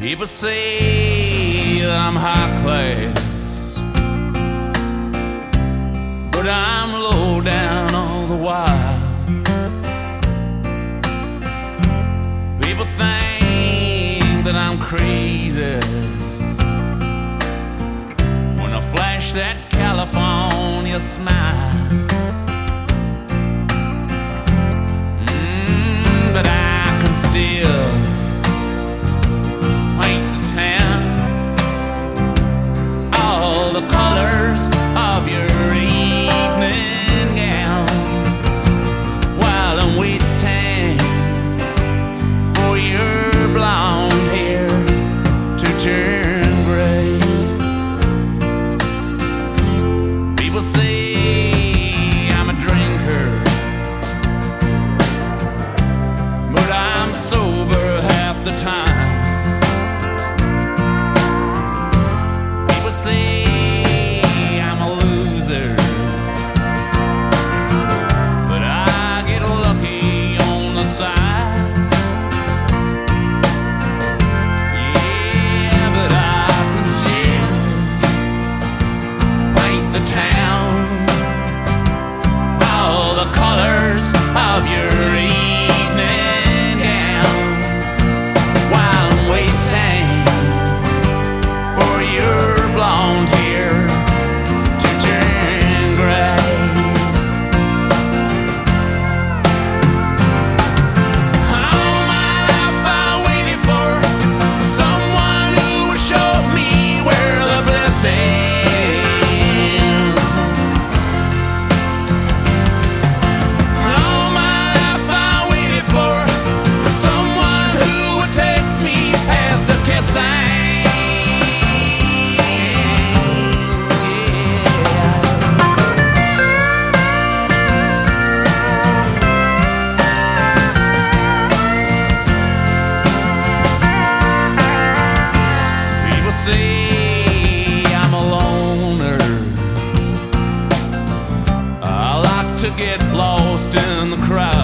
People say I'm high class, but I'm low down all the while. People think that I'm crazy when I flash that California smile. Mm, but I can still. colors. get lost in the crowd.